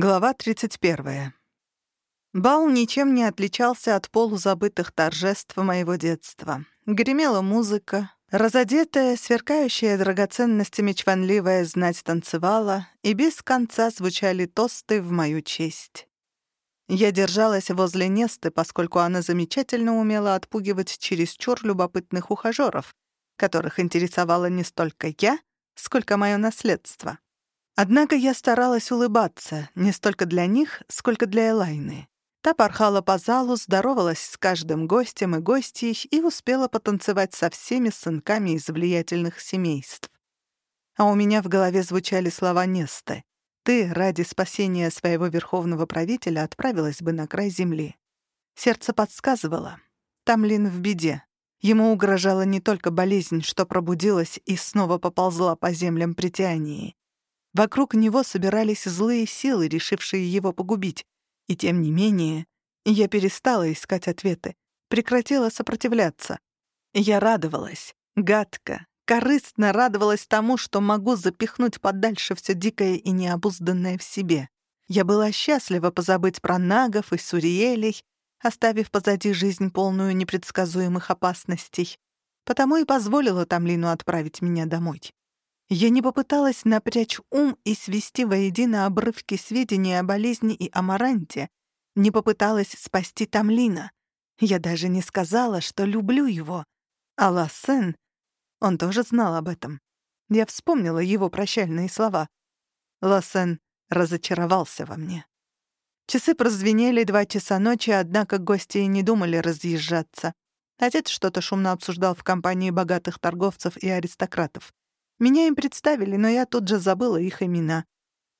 Глава 31. Бал ничем не отличался от полузабытых торжеств моего детства. Гремела музыка, разодетая, сверкающая драгоценностями чванливая знать танцевала, и без конца звучали тосты в мою честь. Я держалась возле Несты, поскольку она замечательно умела отпугивать чересчур любопытных ухажёров, которых интересовала не столько я, сколько моё наследство. Однако я старалась улыбаться не столько для них, сколько для Элайны. Та порхала по залу, здоровалась с каждым гостем и гостьей и успела потанцевать со всеми сынками из влиятельных семейств. А у меня в голове звучали слова Несты. «Ты ради спасения своего верховного правителя отправилась бы на край земли». Сердце подсказывало. Тамлин в беде. Ему угрожала не только болезнь, что пробудилась и снова поползла по землям притянии. Вокруг него собирались злые силы, решившие его погубить. И тем не менее, я перестала искать ответы, прекратила сопротивляться. Я радовалась, гадко, корыстно радовалась тому, что могу запихнуть подальше все дикое и необузданное в себе. Я была счастлива позабыть про нагов и суриелей, оставив позади жизнь полную непредсказуемых опасностей. Потому и позволила Тамлину отправить меня домой. Я не попыталась напрячь ум и свести воедино обрывки сведений о болезни и амаранте, не попыталась спасти Тамлина. Я даже не сказала, что люблю его. А Лассен, он тоже знал об этом. Я вспомнила его прощальные слова. Лассен разочаровался во мне. Часы прозвенели два часа ночи, однако гости не думали разъезжаться. Отец что-то шумно обсуждал в компании богатых торговцев и аристократов. Меня им представили, но я тут же забыла их имена.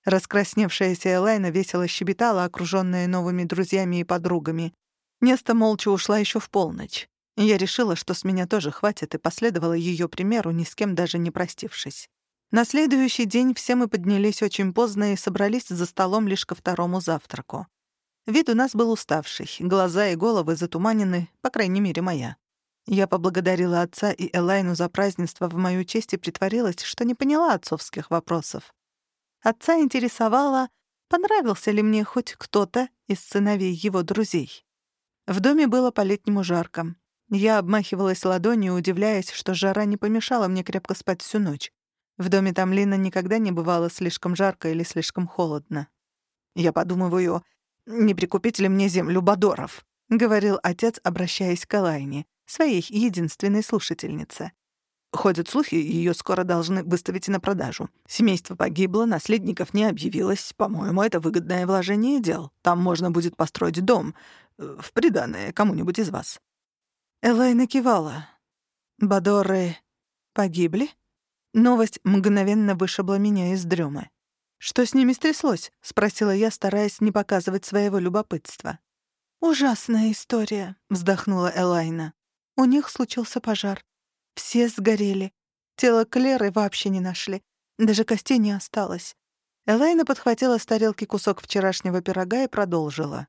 Раскрасневшаяся Элайна весело щебетала, окружённая новыми друзьями и подругами. Неста молча ушла ещё в полночь. Я решила, что с меня тоже хватит, и последовала её примеру, ни с кем даже не простившись. На следующий день все мы поднялись очень поздно и собрались за столом лишь ко второму завтраку. Вид у нас был уставший, глаза и головы затуманены, по крайней мере, моя. Я поблагодарила отца и Элайну за празднество в мою честь и притворилась, что не поняла отцовских вопросов. Отца интересовало, понравился ли мне хоть кто-то из сыновей его друзей. В доме было по-летнему жарко. Я обмахивалась ладонью, удивляясь, что жара не помешала мне крепко спать всю ночь. В доме Тамлина никогда не бывало слишком жарко или слишком холодно. «Я подумываю, не прикупить ли мне землю Бадоров?» — говорил отец, обращаясь к Элайне своей единственной слушательнице. Ходят слухи, ее скоро должны выставить на продажу. Семейство погибло, наследников не объявилось. По-моему, это выгодное вложение дел. Там можно будет построить дом. Э, в приданое кому-нибудь из вас». Элайна кивала. «Бадоры погибли?» Новость мгновенно вышибла меня из дрёмы. «Что с ними стряслось?» — спросила я, стараясь не показывать своего любопытства. «Ужасная история», — вздохнула Элайна. У них случился пожар. Все сгорели. Тело Клеры вообще не нашли. Даже костей не осталось. Элайна подхватила с тарелки кусок вчерашнего пирога и продолжила.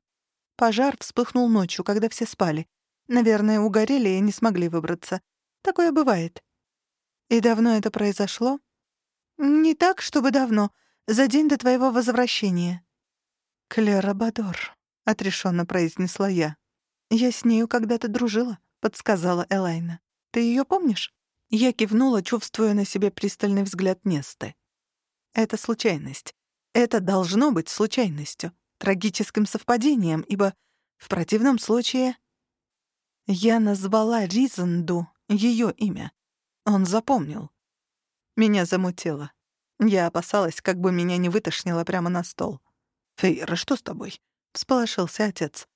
Пожар вспыхнул ночью, когда все спали. Наверное, угорели и не смогли выбраться. Такое бывает. И давно это произошло? Не так, чтобы давно. За день до твоего возвращения. Клера Бадор, — отрешенно произнесла я. Я с нею когда-то дружила. — подсказала Элайна. «Ты ее помнишь?» Я кивнула, чувствуя на себе пристальный взгляд Несты. «Это случайность. Это должно быть случайностью, трагическим совпадением, ибо в противном случае...» Я назвала Ризанду ее имя. Он запомнил. Меня замутило. Я опасалась, как бы меня не вытошнило прямо на стол. «Фейра, что с тобой?» — всполошился отец.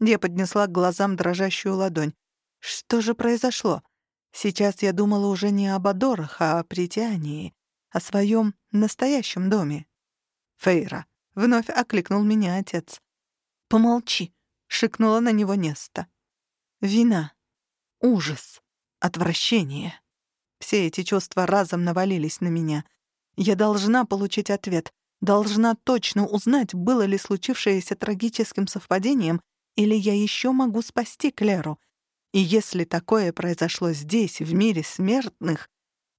Я поднесла к глазам дрожащую ладонь. Что же произошло? Сейчас я думала уже не об Адорах, а о притянии, о своем настоящем доме. «Фейра», — вновь окликнул меня отец. «Помолчи», — шикнула на него Неста. «Вина, ужас, отвращение». Все эти чувства разом навалились на меня. Я должна получить ответ, должна точно узнать, было ли случившееся трагическим совпадением, или я еще могу спасти Клеру — и если такое произошло здесь, в мире смертных,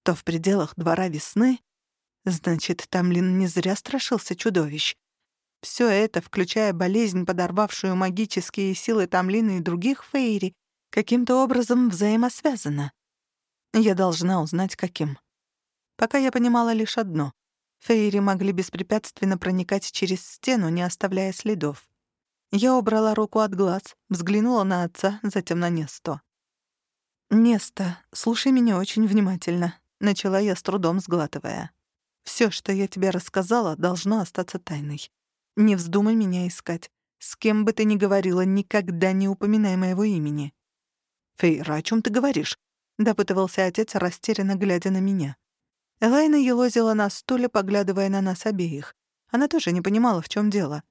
то в пределах двора весны, значит, Тамлин не зря страшился чудовищ. Все это, включая болезнь, подорвавшую магические силы Тамлины и других Фейри, каким-то образом взаимосвязано. Я должна узнать, каким. Пока я понимала лишь одно. Фейри могли беспрепятственно проникать через стену, не оставляя следов. Я убрала руку от глаз, взглянула на отца, затем на Несто. «Неста, слушай меня очень внимательно», — начала я с трудом сглатывая. «Всё, что я тебе рассказала, должно остаться тайной. Не вздумай меня искать. С кем бы ты ни говорила, никогда не упоминай моего имени». «Фейра, о чём ты говоришь?» — допытывался отец, растерянно глядя на меня. Элайна елозила на стуле, поглядывая на нас обеих. Она тоже не понимала, в чём дело.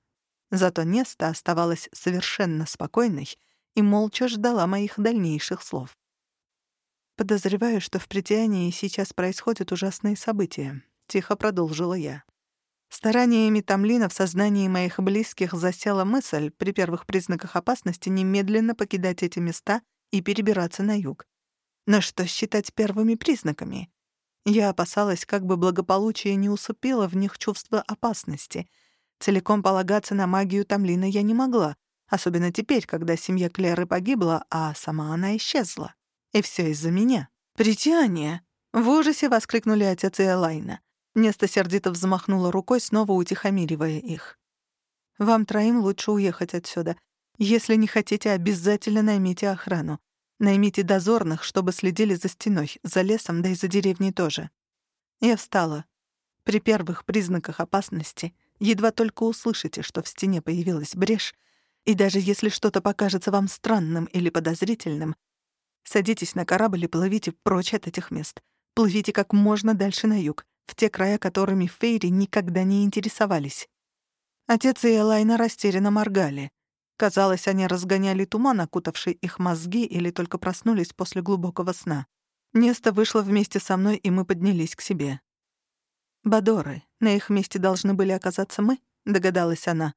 Зато Неста оставалась совершенно спокойной и молча ждала моих дальнейших слов. «Подозреваю, что в притянии сейчас происходят ужасные события», — тихо продолжила я. Стараниями Тамлина в сознании моих близких засела мысль при первых признаках опасности немедленно покидать эти места и перебираться на юг. Но что считать первыми признаками? Я опасалась, как бы благополучие не усыпило в них чувство опасности. Целиком полагаться на магию Тамлина я не могла, особенно теперь, когда семья Клеры погибла, а сама она исчезла. И все из-за меня. «Притяние!» — в ужасе воскликнули отец и Элайна. Неста сердито взмахнула рукой, снова утихомиривая их. «Вам троим лучше уехать отсюда. Если не хотите, обязательно наймите охрану. Наймите дозорных, чтобы следили за стеной, за лесом, да и за деревней тоже». Я встала. При первых признаках опасности едва только услышите, что в стене появилась брешь, и даже если что-то покажется вам странным или подозрительным, Садитесь на корабль и плывите прочь от этих мест. Плывите как можно дальше на юг, в те края, которыми Фейри никогда не интересовались. Отец и Элайна растерянно моргали. Казалось, они разгоняли туман, окутавший их мозги, или только проснулись после глубокого сна. Неста вышла вместе со мной, и мы поднялись к себе. «Бадоры, на их месте должны были оказаться мы», — догадалась она.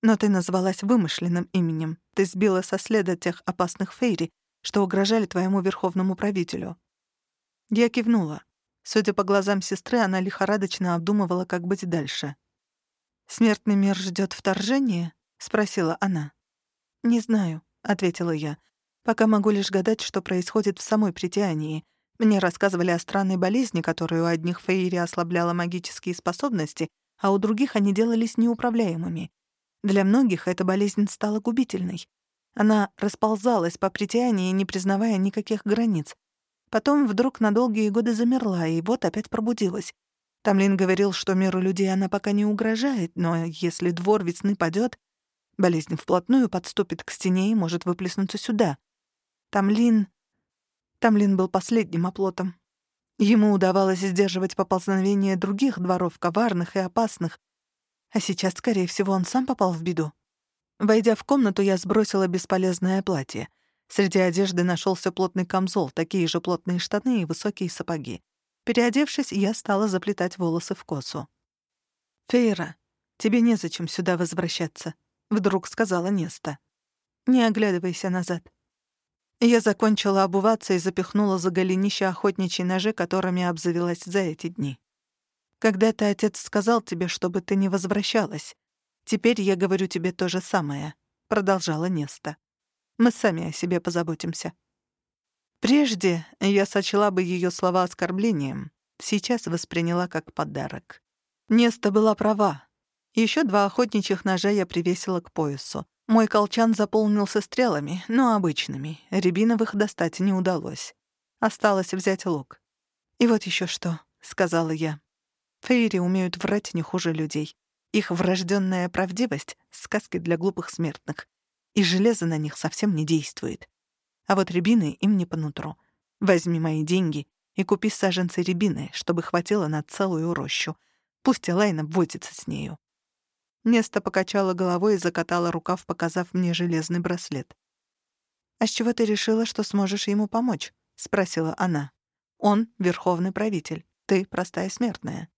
«Но ты назвалась вымышленным именем. Ты сбила со следа тех опасных фейри, что угрожали твоему верховному правителю». Я кивнула. Судя по глазам сестры, она лихорадочно обдумывала, как быть дальше. «Смертный мир ждет вторжения?» — спросила она. «Не знаю», — ответила я. «Пока могу лишь гадать, что происходит в самой притянии. Мне рассказывали о странной болезни, которая у одних фейри ослабляла магические способности, а у других они делались неуправляемыми. Для многих эта болезнь стала губительной. Она расползалась по притянии, не признавая никаких границ. Потом вдруг на долгие годы замерла, и вот опять пробудилась. Тамлин говорил, что миру людей она пока не угрожает, но если двор весны падёт, болезнь вплотную подступит к стене и может выплеснуться сюда. Тамлин... Тамлин был последним оплотом. Ему удавалось сдерживать поползновение других дворов, коварных и опасных. А сейчас, скорее всего, он сам попал в беду. Войдя в комнату, я сбросила бесполезное платье. Среди одежды нашелся плотный камзол, такие же плотные штаны и высокие сапоги. Переодевшись, я стала заплетать волосы в косу. «Фейра, тебе незачем сюда возвращаться», — вдруг сказала Неста. «Не оглядывайся назад». Я закончила обуваться и запихнула за голенище охотничьи ножи, которыми обзавелась за эти дни. «Когда-то отец сказал тебе, чтобы ты не возвращалась. «Теперь я говорю тебе то же самое», — продолжала Неста. «Мы сами о себе позаботимся». Прежде я сочла бы ее слова оскорблением, сейчас восприняла как подарок. Неста была права. Еще два охотничьих ножа я привесила к поясу. Мой колчан заполнился стрелами, но обычными. Рябиновых достать не удалось. Осталось взять лук. «И вот еще что», — сказала я. «Фейри умеют врать не хуже людей. Их врожденная правдивость — сказки для глупых смертных, и железо на них совсем не действует. А вот рябины им не по нутру. Возьми мои деньги и купи саженцы рябины, чтобы хватило на целую рощу. Пусть Элайна водится с нею. Неста покачала головой и закатала рукав, показав мне железный браслет. «А с чего ты решила, что сможешь ему помочь?» — спросила она. «Он — верховный правитель, ты — простая смертная».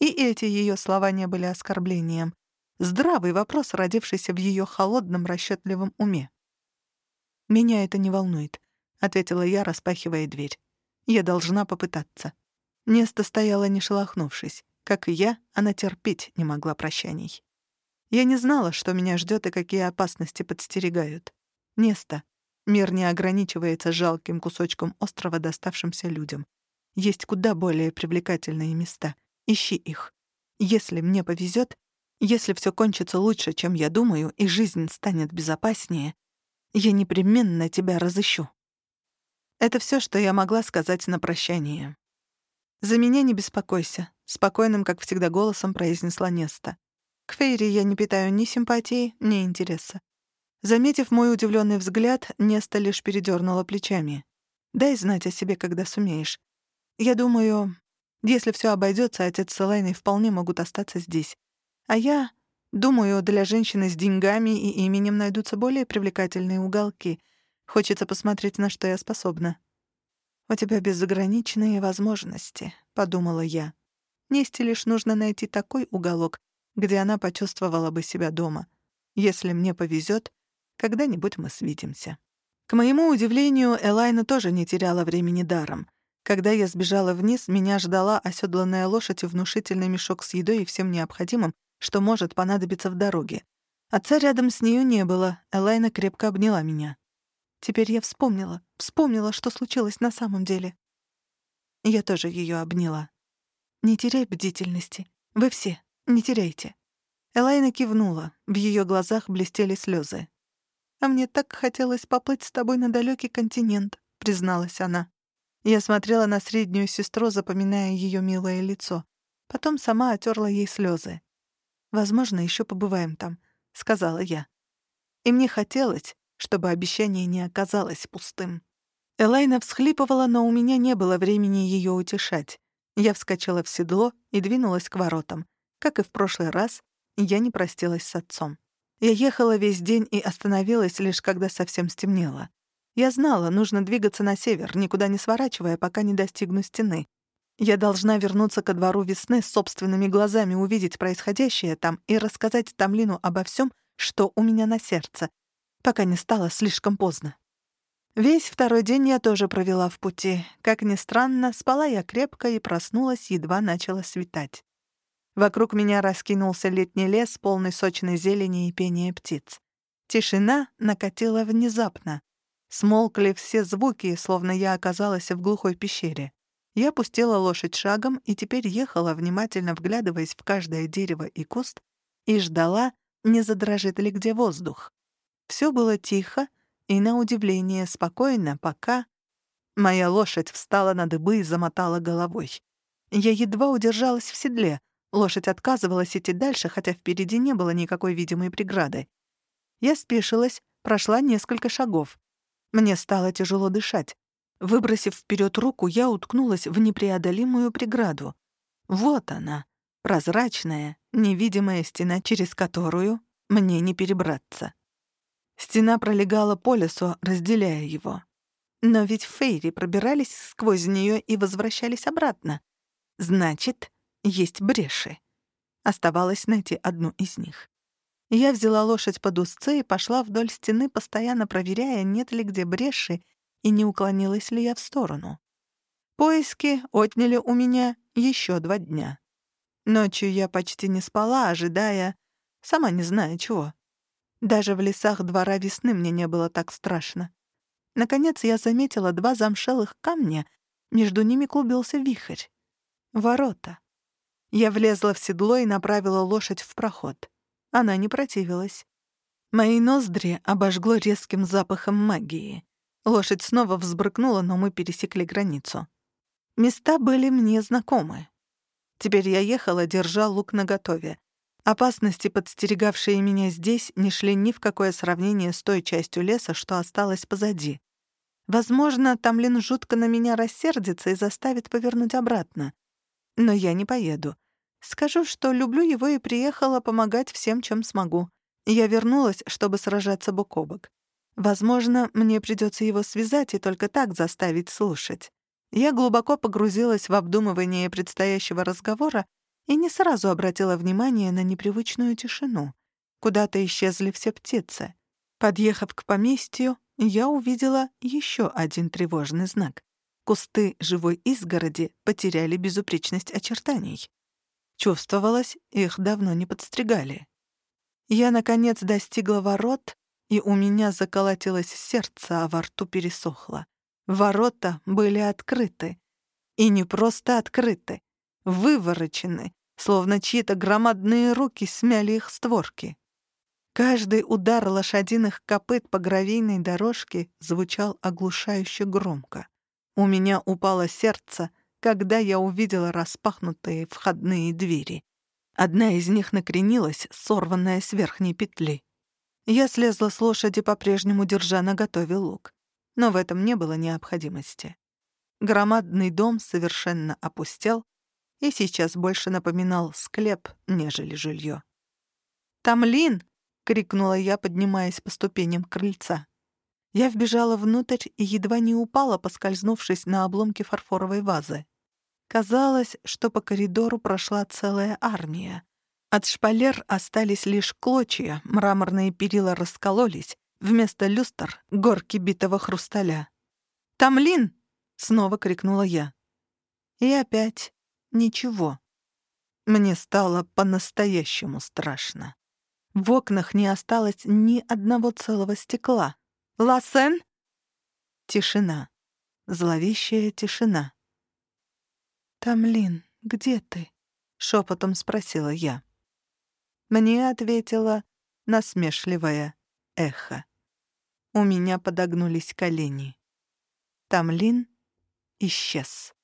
И эти ее слова не были оскорблением. Здравый вопрос, родившийся в ее холодном, расчетливом уме. «Меня это не волнует», — ответила я, распахивая дверь. «Я должна попытаться». Неста стояла, не шелохнувшись. Как и я, она терпеть не могла прощаний. Я не знала, что меня ждет и какие опасности подстерегают. Место. Мир не ограничивается жалким кусочком острова, доставшимся людям. Есть куда более привлекательные места. Ищи их. Если мне повезет, если все кончится лучше, чем я думаю, и жизнь станет безопаснее, я непременно тебя разыщу. Это все, что я могла сказать на прощание. «За меня не беспокойся», — спокойным, как всегда, голосом произнесла Неста. «К Фейре я не питаю ни симпатии, ни интереса». Заметив мой удивленный взгляд, Неста лишь передернула плечами. «Дай знать о себе, когда сумеешь. Я думаю, если все обойдется, отец с Элайной вполне могут остаться здесь. А я думаю, для женщины с деньгами и именем найдутся более привлекательные уголки. Хочется посмотреть, на что я способна. «У тебя безграничные возможности», — подумала я. Несте лишь нужно найти такой уголок, где она почувствовала бы себя дома. Если мне повезет, когда-нибудь мы свидимся. К моему удивлению, Элайна тоже не теряла времени даром. Когда я сбежала вниз, меня ждала оседланная лошадь и внушительный мешок с едой и всем необходимым, что может понадобиться в дороге. Отца рядом с нею не было, Элайна крепко обняла меня. Теперь я вспомнила, вспомнила, что случилось на самом деле. Я тоже ее обняла. «Не теряй бдительности. Вы все, не теряйте». Элайна кивнула, в ее глазах блестели слезы. «А мне так хотелось поплыть с тобой на далекий континент», — призналась она. Я смотрела на среднюю сестру, запоминая ее милое лицо. Потом сама отерла ей слезы. «Возможно, еще побываем там», — сказала я. И мне хотелось, чтобы обещание не оказалось пустым. Элайна всхлипывала, но у меня не было времени ее утешать. Я вскочила в седло и двинулась к воротам. Как и в прошлый раз, я не простилась с отцом. Я ехала весь день и остановилась лишь когда совсем стемнело. Я знала, нужно двигаться на север, никуда не сворачивая, пока не достигну стены. Я должна вернуться ко двору весны, собственными глазами увидеть происходящее там и рассказать Тамлину обо всем, что у меня на сердце, пока не стало слишком поздно. Весь второй день я тоже провела в пути. Как ни странно, спала я крепко и проснулась, едва начало светать. Вокруг меня раскинулся летний лес, полный сочной зелени и пения птиц. Тишина накатила внезапно. Смолкли все звуки, словно я оказалась в глухой пещере. Я пустила лошадь шагом и теперь ехала, внимательно вглядываясь в каждое дерево и куст, и ждала, не задрожит ли где воздух. Все было тихо и, на удивление, спокойно, пока... Моя лошадь встала на дыбы и замотала головой. Я едва удержалась в седле. Лошадь отказывалась идти дальше, хотя впереди не было никакой видимой преграды. Я спешилась, прошла несколько шагов. Мне стало тяжело дышать. Выбросив вперед руку, я уткнулась в непреодолимую преграду. Вот она, прозрачная, невидимая стена, через которую мне не перебраться. Стена пролегала по лесу, разделяя его. Но ведь фейри пробирались сквозь нее и возвращались обратно. Значит, есть бреши. Оставалось найти одну из них. Я взяла лошадь под узцы и пошла вдоль стены, постоянно проверяя, нет ли где бреши и не уклонилась ли я в сторону. Поиски отняли у меня еще два дня. Ночью я почти не спала, ожидая, сама не знаю чего. Даже в лесах двора весны мне не было так страшно. Наконец я заметила два замшелых камня, между ними клубился вихрь. Ворота. Я влезла в седло и направила лошадь в проход. Она не противилась. Мои ноздри обожгло резким запахом магии. Лошадь снова взбрыкнула, но мы пересекли границу. Места были мне знакомы. Теперь я ехала, держа лук наготове. Опасности, подстерегавшие меня здесь, не шли ни в какое сравнение с той частью леса, что осталось позади. Возможно, Тамлин жутко на меня рассердится и заставит повернуть обратно. Но я не поеду. Скажу, что люблю его и приехала помогать всем, чем смогу. Я вернулась, чтобы сражаться бок о бок. Возможно, мне придется его связать и только так заставить слушать. Я глубоко погрузилась в обдумывание предстоящего разговора и не сразу обратила внимание на непривычную тишину. Куда-то исчезли все птицы. Подъехав к поместью, я увидела еще один тревожный знак. Кусты живой изгороди потеряли безупречность очертаний. Чувствовалось, их давно не подстригали. Я, наконец, достигла ворот, и у меня заколотилось сердце, а во рту пересохло. Ворота были открыты. И не просто открыты, выворочены, словно чьи-то громадные руки смяли их створки. Каждый удар лошадиных копыт по гравийной дорожке звучал оглушающе громко. У меня упало сердце, когда я увидела распахнутые входные двери. Одна из них накренилась, сорванная с верхней петли. Я слезла с лошади, по-прежнему держа наготове лук. Но в этом не было необходимости. Громадный дом совершенно опустел и сейчас больше напоминал склеп, нежели жилье. «Тамлин!» — крикнула я, поднимаясь по ступеням крыльца. Я вбежала внутрь и едва не упала, поскользнувшись на обломке фарфоровой вазы. Казалось, что по коридору прошла целая армия. От шпалер остались лишь клочья, мраморные перила раскололись, вместо люстр — горки битого хрусталя. «Тамлин!» Снова крикнула я. И опять ничего. Мне стало по-настоящему страшно. В окнах не осталось ни одного целого стекла. «Лассен?» Тишина. Зловещая тишина. «Тамлин, где ты?» — шепотом спросила я. Мне ответила насмешливое эхо. У меня подогнулись колени. Тамлин исчез.